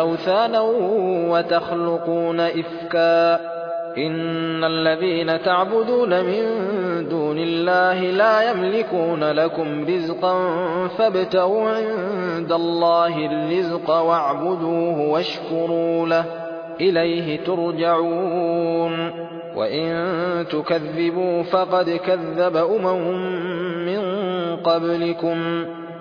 أوثانا وتخلقون إفكا إن الذين تعبدون من دون الله لا يملكون لكم رزقا فابتغوا عند الله الرزق واعبدوه واشكروا له إليه ترجعون وإن تكذبوا فقد كذب أمم من قبلكم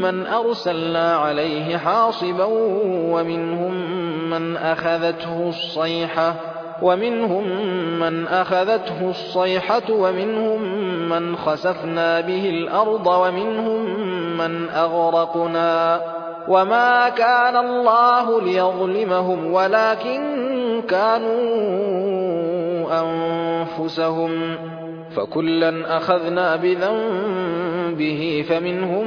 من أرسلنا عليه حاصبا ومنهم من أخذته الصيحة ومنهم من أخذته الصيحة ومنهم من خسفنا به الأرض ومنهم من أغرقنا وما كان الله ليظلمهم ولكن كانوا أنفسهم فكلا أخذنا بذنبه فمنهم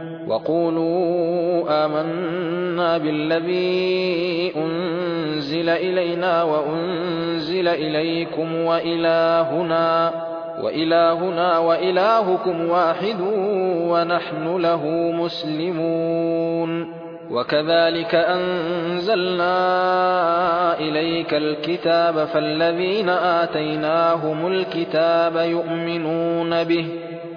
وقولوا آمنا بالذي أنزل إلينا وأنزل إليكم وإلهنا وإلهنا وإلهكم واحد ونحن له مسلمون. وكذلك أنزلنا إليك الكتاب فالذين آتيناهم الكتاب يؤمنون به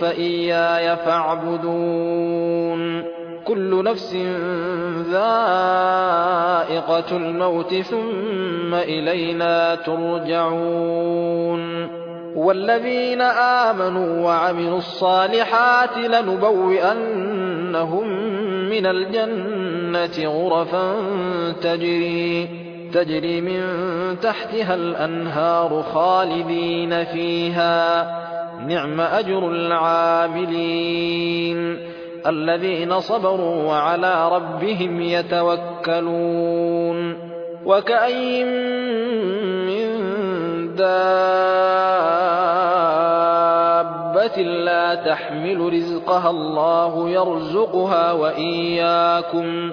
فإياي فاعبدون. كل نفس ذائقة الموت ثم إلينا ترجعون. والذين آمنوا وعملوا الصالحات لنبوئنهم من الجنة غرفا تجري تجري من تحتها الأنهار خالدين فيها. نعم أجر العاملين الذين صبروا وعلى ربهم يتوكلون وكأي من دابة لا تحمل رزقها الله يرزقها وإياكم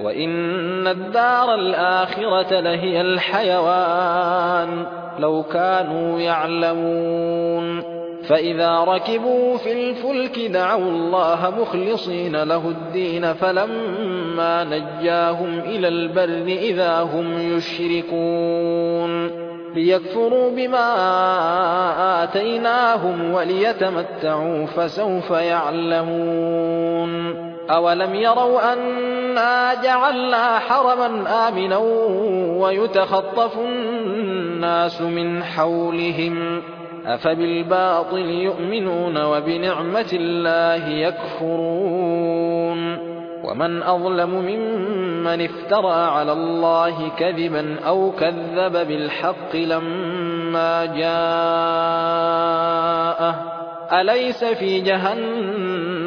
وإن الدار الآخرة لهي الحيوان لو كانوا يعلمون فإذا ركبوا في الفلك دعوا الله مخلصين له الدين فلما نجاهم إلى البر إذا هم يشركون ليكفروا بما آتيناهم وليتمتعوا فسوف يعلمون أولم يروا جعلنا حرما آمنا ويتخطف الناس من حولهم أفبالباطل يؤمنون وبنعمة الله يكفرون ومن أظلم ممن افترى على الله كذبا أو كذب بالحق لما جاءه أليس في